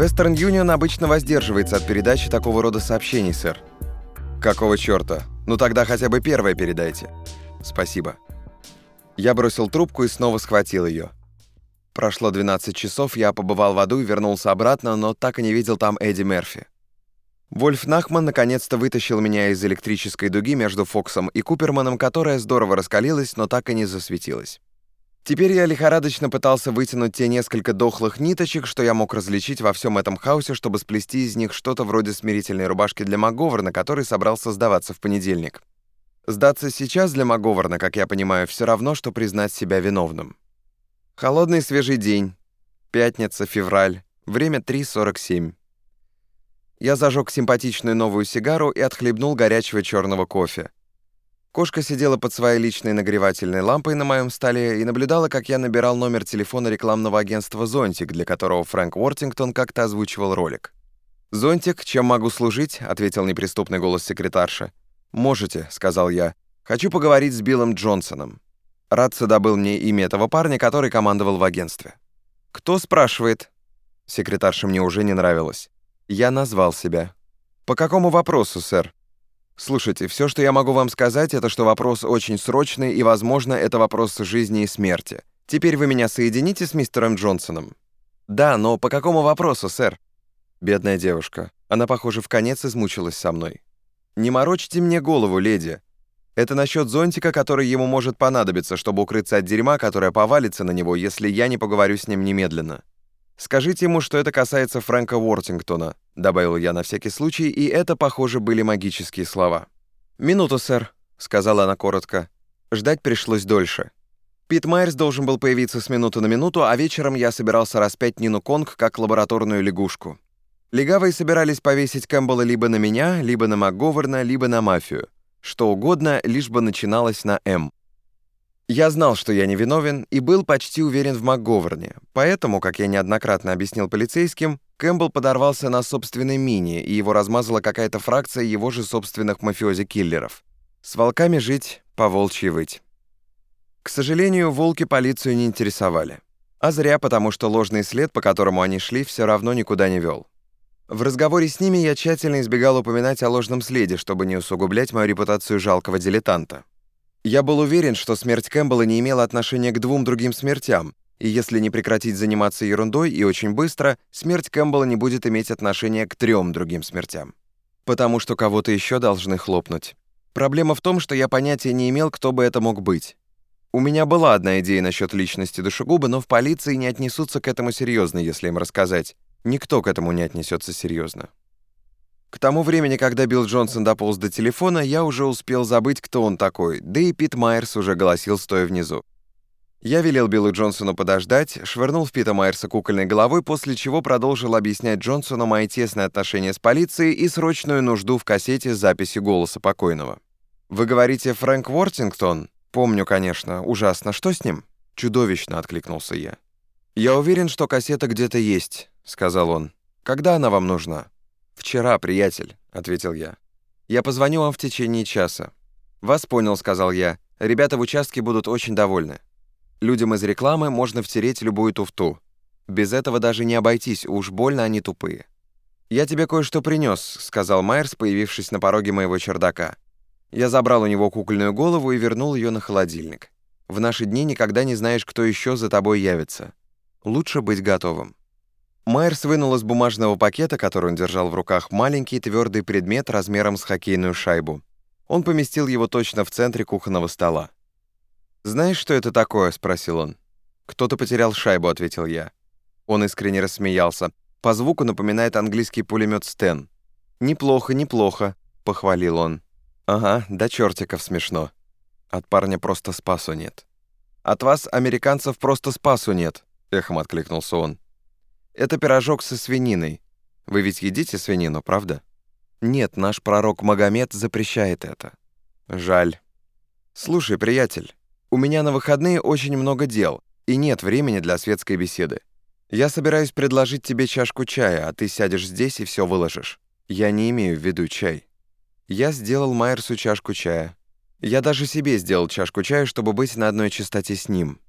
Western Union обычно воздерживается от передачи такого рода сообщений, сэр. Какого чёрта? Ну тогда хотя бы первое передайте. Спасибо. Я бросил трубку и снова схватил её. Прошло 12 часов, я побывал в аду и вернулся обратно, но так и не видел там Эдди Мерфи. Вольф Нахман наконец-то вытащил меня из электрической дуги между Фоксом и Куперманом, которая здорово раскалилась, но так и не засветилась. Теперь я лихорадочно пытался вытянуть те несколько дохлых ниточек, что я мог различить во всем этом хаосе, чтобы сплести из них что-то вроде смирительной рубашки для МакГоверна, который собрался сдаваться в понедельник. Сдаться сейчас для МакГоверна, как я понимаю, все равно, что признать себя виновным. Холодный свежий день. Пятница, февраль. Время 3.47. Я зажег симпатичную новую сигару и отхлебнул горячего черного кофе. Кошка сидела под своей личной нагревательной лампой на моем столе и наблюдала, как я набирал номер телефона рекламного агентства «Зонтик», для которого Фрэнк Уортингтон как-то озвучивал ролик. «Зонтик, чем могу служить?» — ответил неприступный голос секретарши. «Можете», — сказал я. «Хочу поговорить с Биллом Джонсоном». Радса добыл мне имя этого парня, который командовал в агентстве. «Кто спрашивает?» Секретарша мне уже не нравилась. Я назвал себя. «По какому вопросу, сэр?» «Слушайте, все, что я могу вам сказать, это что вопрос очень срочный, и, возможно, это вопрос жизни и смерти. Теперь вы меня соедините с мистером Джонсоном?» «Да, но по какому вопросу, сэр?» Бедная девушка. Она, похоже, в конец измучилась со мной. «Не морочьте мне голову, леди. Это насчет зонтика, который ему может понадобиться, чтобы укрыться от дерьма, которое повалится на него, если я не поговорю с ним немедленно. Скажите ему, что это касается Фрэнка Уортингтона», — добавил я на всякий случай, и это, похоже, были магические слова. «Минуту, сэр», — сказала она коротко. Ждать пришлось дольше. Пит Майерс должен был появиться с минуты на минуту, а вечером я собирался распять Нину Конг как лабораторную лягушку. Легавые собирались повесить Кэмпбелла либо на меня, либо на МакГоверна, либо на мафию. Что угодно, лишь бы начиналось на «М». Я знал, что я невиновен, и был почти уверен в МакГоверне. Поэтому, как я неоднократно объяснил полицейским, Кэмпбелл подорвался на собственной мини, и его размазала какая-то фракция его же собственных мафиози-киллеров. С волками жить, по-волчьи выть. К сожалению, волки полицию не интересовали. А зря, потому что ложный след, по которому они шли, все равно никуда не вел. В разговоре с ними я тщательно избегал упоминать о ложном следе, чтобы не усугублять мою репутацию жалкого дилетанта. Я был уверен, что смерть Кэмпбелла не имела отношения к двум другим смертям, и если не прекратить заниматься ерундой и очень быстро, смерть Кэмпбелла не будет иметь отношения к трем другим смертям. Потому что кого-то еще должны хлопнуть. Проблема в том, что я понятия не имел, кто бы это мог быть. У меня была одна идея насчет личности душегуба, но в полиции не отнесутся к этому серьезно, если им рассказать. Никто к этому не отнесется серьезно. К тому времени, когда Билл Джонсон дополз до телефона, я уже успел забыть, кто он такой, да и Пит Майерс уже голосил, стоя внизу. Я велел Биллу Джонсону подождать, швырнул в Пита Майерса кукольной головой, после чего продолжил объяснять Джонсону мои тесные отношения с полицией и срочную нужду в кассете с записью голоса покойного. «Вы говорите, Фрэнк Уортингтон?» «Помню, конечно. Ужасно. Что с ним?» «Чудовищно», — откликнулся я. «Я уверен, что кассета где-то есть», — сказал он. «Когда она вам нужна?» «Вчера, приятель», — ответил я. «Я позвоню вам в течение часа». «Вас понял», — сказал я. «Ребята в участке будут очень довольны. Людям из рекламы можно втереть любую туфту. Без этого даже не обойтись, уж больно они тупые». «Я тебе кое-что принес», — сказал Майерс, появившись на пороге моего чердака. Я забрал у него кукольную голову и вернул ее на холодильник. В наши дни никогда не знаешь, кто еще за тобой явится. Лучше быть готовым. Майерс вынул из бумажного пакета, который он держал в руках, маленький твердый предмет размером с хоккейную шайбу. Он поместил его точно в центре кухонного стола. «Знаешь, что это такое?» — спросил он. «Кто-то потерял шайбу», — ответил я. Он искренне рассмеялся. По звуку напоминает английский пулемет Стен. «Неплохо, неплохо», — похвалил он. «Ага, до чертиков смешно. От парня просто спасу нет». «От вас, американцев, просто спасу нет», — эхом откликнулся он. Это пирожок со свининой. Вы ведь едите свинину, правда? Нет, наш пророк Магомед запрещает это. Жаль. Слушай, приятель, у меня на выходные очень много дел, и нет времени для светской беседы. Я собираюсь предложить тебе чашку чая, а ты сядешь здесь и все выложишь. Я не имею в виду чай. Я сделал Майерсу чашку чая. Я даже себе сделал чашку чая, чтобы быть на одной частоте с ним.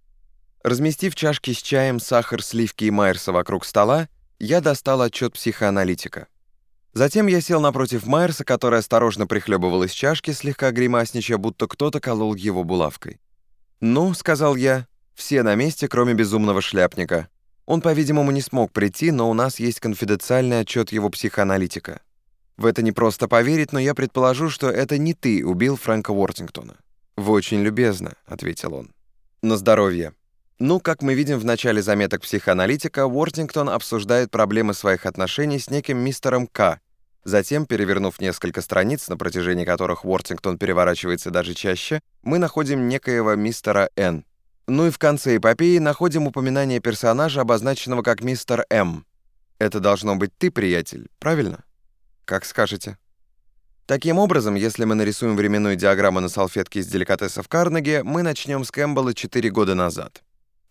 Разместив чашки с чаем, сахар, сливки и майерса вокруг стола, Я достал отчет психоаналитика. Затем я сел напротив Майерса, который осторожно прихлебывал из чашки, слегка гримасничая, будто кто-то колол его булавкой. «Ну», — сказал я, — «все на месте, кроме безумного шляпника. Он, по-видимому, не смог прийти, но у нас есть конфиденциальный отчет его психоаналитика. В это не просто поверить, но я предположу, что это не ты убил Фрэнка Уортингтона». «Вы очень любезно», — ответил он. «На здоровье». Ну, как мы видим в начале заметок психоаналитика, Уортингтон обсуждает проблемы своих отношений с неким мистером К. Затем, перевернув несколько страниц, на протяжении которых Уортингтон переворачивается даже чаще, мы находим некоего мистера Н. Ну и в конце эпопеи находим упоминание персонажа, обозначенного как мистер М. Это должно быть ты, приятель, правильно? Как скажете. Таким образом, если мы нарисуем временную диаграмму на салфетке из деликатесов Карнеги, мы начнем с Кэмпбелла 4 года назад.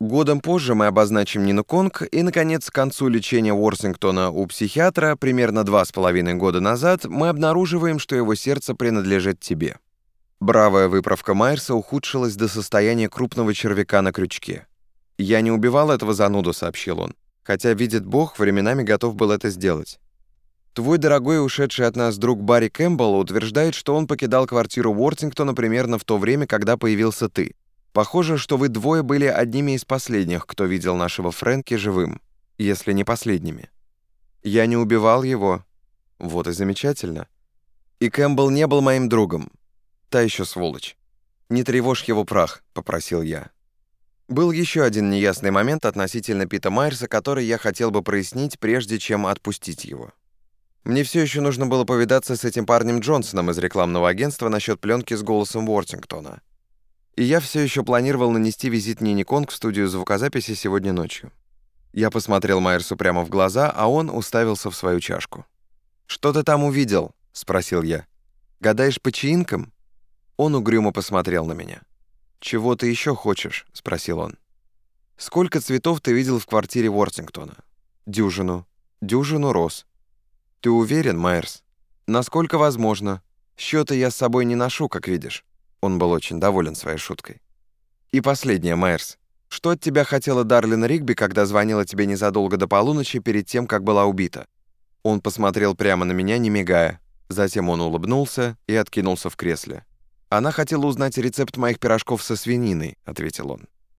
Годом позже мы обозначим Нину Конг, и, наконец, к концу лечения Уорсингтона у психиатра, примерно два с половиной года назад, мы обнаруживаем, что его сердце принадлежит тебе. Бравая выправка Майерса ухудшилась до состояния крупного червяка на крючке. «Я не убивал этого зануду», — сообщил он, хотя, видит Бог, временами готов был это сделать. Твой дорогой ушедший от нас друг Барри Кэмпбелл утверждает, что он покидал квартиру Уортингтона примерно в то время, когда появился ты. Похоже, что вы двое были одними из последних, кто видел нашего Фрэнки живым, если не последними. Я не убивал его. Вот и замечательно. И Кэмпбелл не был моим другом. Та еще сволочь. Не тревожь его прах, попросил я. Был еще один неясный момент относительно Пита Майерса, который я хотел бы прояснить, прежде чем отпустить его. Мне все еще нужно было повидаться с этим парнем Джонсоном из рекламного агентства насчет пленки с голосом Уортингтона. И я все еще планировал нанести визит Нине Конг в студию звукозаписи сегодня ночью. Я посмотрел Майерсу прямо в глаза, а он уставился в свою чашку. «Что ты там увидел?» — спросил я. «Гадаешь по чаинкам?» Он угрюмо посмотрел на меня. «Чего ты еще хочешь?» — спросил он. «Сколько цветов ты видел в квартире Уортингтона?» «Дюжину. Дюжину роз». «Ты уверен, Майерс?» «Насколько возможно. Счета я с собой не ношу, как видишь». Он был очень доволен своей шуткой. «И последнее, Майерс. Что от тебя хотела Дарлин Ригби, когда звонила тебе незадолго до полуночи перед тем, как была убита?» Он посмотрел прямо на меня, не мигая. Затем он улыбнулся и откинулся в кресле. «Она хотела узнать рецепт моих пирожков со свининой», — ответил он.